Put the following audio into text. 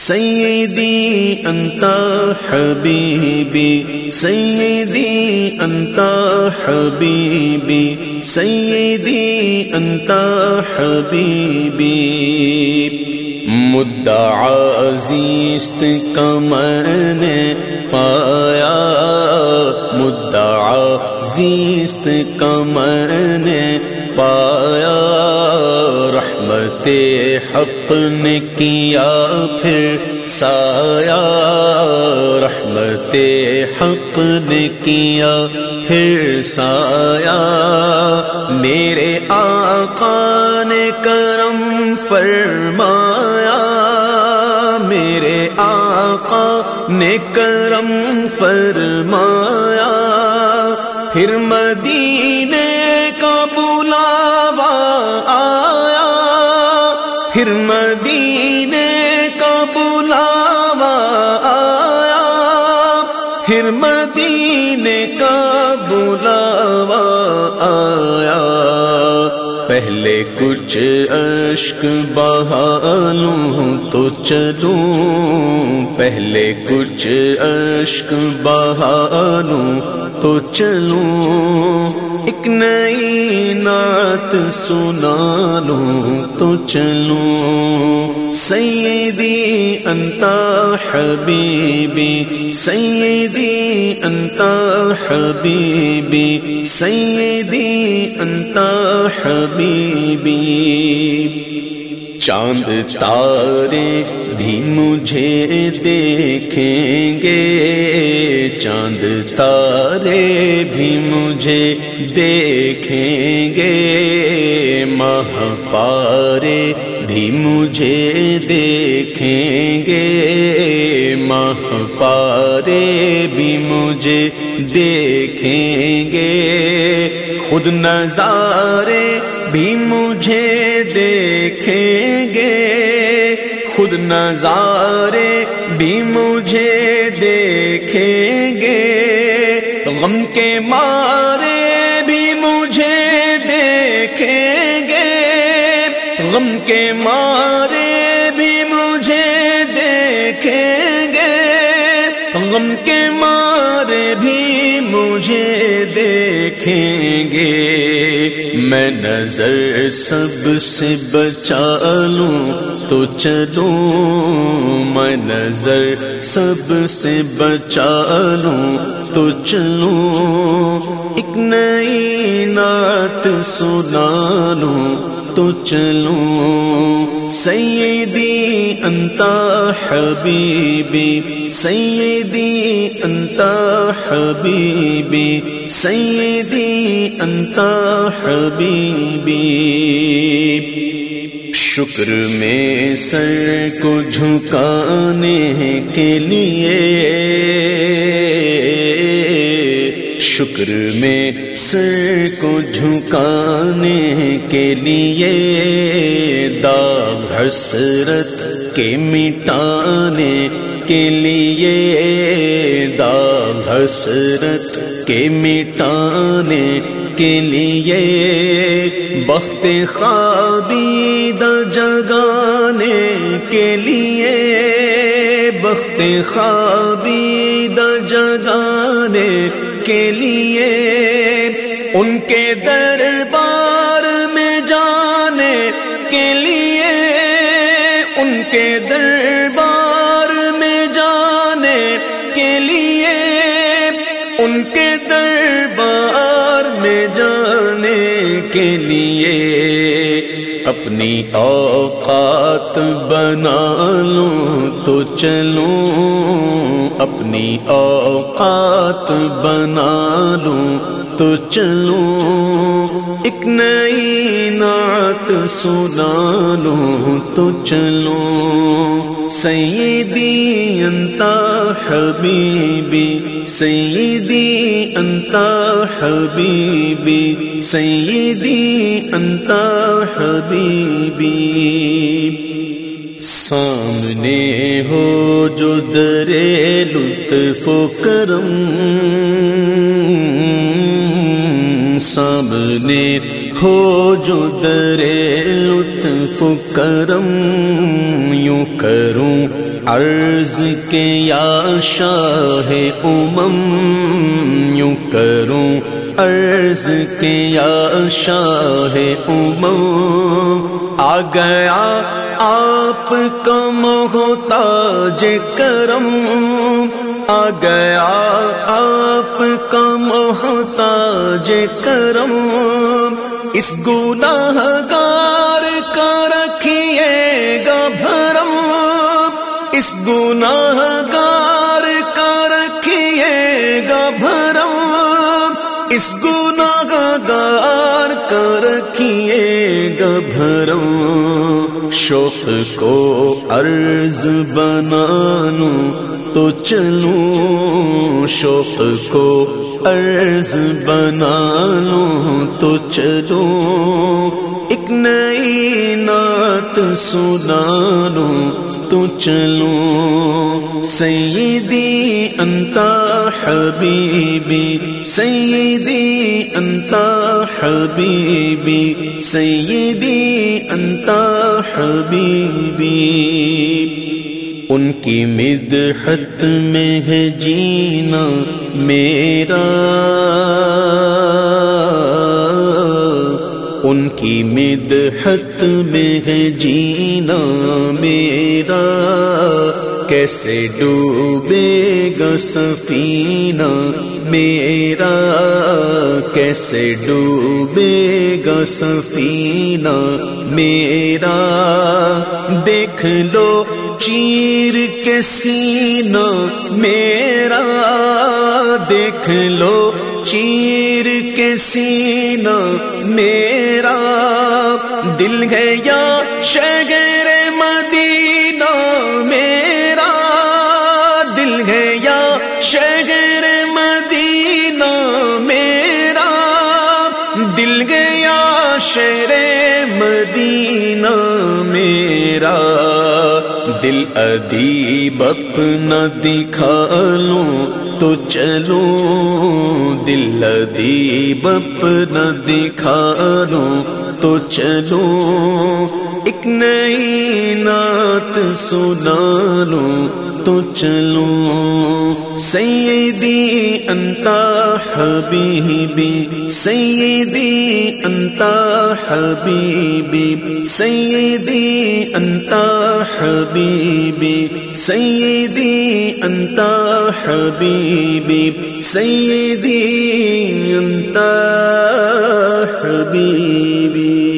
سیدی انت حبیبی، سیدی انت حبیبی، سیدی انت حبیبی۔ مدعا عزیست کا میں نے پایا۔ مدعا زیست کا میں نے پایا، رحمت حق نے کیا پھر؟ سایا رحمت حق نے کیا پھر؟ سایا میرے آقا نے کرم فرمایا، میرے آقا نے کرم فرمایا، پھر مدینے مدینے کا بلاوا آیا پھر مدینے کچھ اشک بہالوں تو چلوں۔ پہلے کچھ اشک بہالوں تو چلوں۔ ایک نئی نعت سنا لوں تو چلوں۔ سیدی انت حبیبی، سیدی انت حبیبی، سیدی انت حبیبی۔ چاند تارے بھی مجھے دیکھیں گے۔ چاند تارے بھی مجھے دیکھیں گے۔ ماہ پارے بھی مجھے دیکھیں گے ماہ پارے بھی مجھے دیکھیں گے۔ خود نظارے بھی مجھے دیکھیں گے۔ خود نظارے بھی مجھے دیکھیں گے۔ غم کے مارے بھی مجھے دیکھیں گے۔ غم کے مارے دیکھیں گے۔ غم کے مارے بھی مجھے دیکھیں گے۔ میں نظر سب سے بچا لوں تو چلوں۔ میں نظر سب سے بچا لوں تو چلوں۔ ایک نئی نعت سنا لوں۔ تو چلوں سیدی انت حبیبی، سیدی انت حبیبی، سیدی انت حبیبی. شکر میں سر کو جھکانے کے لیے شکر میں سر کو جھکانے کے لیے داغ حسرت کے مٹانے کے لیے داغ حسرت کے مٹانے کے لیے بخت خوابید جگانے کے لیے بخت خوابید جگانے کے لیے ان کے دربار میں جانے کے لیے، ان کے دربار میں جانے کے لیے، ان کے دربار میں جانے کے لیے۔ اپنی اوقات بنا لوں تو چلوں اپنی اوقات بنا لوں تو چلوں۔ سنا لوں تو چلوں سیدی انت حبیبی، سیدی انت حبیبی، سیدی انت حبیبی۔ سامنے ہو جو درے لطف و کرم۔ سامنے ہو جو درے لطف کرم یوں کروں عرض کے یا شاہ امم یوں کروں عرض کے یا شاہ امم آ گیا آپ کم ہوتا کرم آ گیا۔ آپ کا محتاج کرم۔ اس گناہ گار کا رکھیے گا بھرم۔ اس گناہ گار کا رکھیے گا بھرم۔ اس گناہ گار کا رکھیے گا شوق کو عرض بنانوں، تو چلوں، شوق کو عرض بنا لوں تو چلوں، ایک نئی نعت سنا لوں تو چلوں۔ سیدی انتا حبیبی، سیدی انتا حبیبی، سیدی انتا حبیبی۔ ان کی مدحت میں ہے جینا میرا۔ ان کی مدحت میں ہے جینا میرا۔ کیسے ڈوبے گا سفینہ؟ میرا کیسے ڈوبے گا سفینہ؟ میرا دیکھ لو چیر کے سینہ۔ میرا دیکھ لو چیر کے سینہ۔ میرا دل گیا شہر شہر مدینہ میرا دل گیا شہر مدینہ میرا دل ادیب اپنا دکھا لوں تو چلو دل ادیب اپنا دکھا لوں تو چلو ایک نئی نعت سنا لوں تو چلو۔ سیدی انتا حبیبی، سیدی انتا حبیبی، سیدی انتا حبیبی، سیدی انتا حبیبی، سیدی انتا حبیبی۔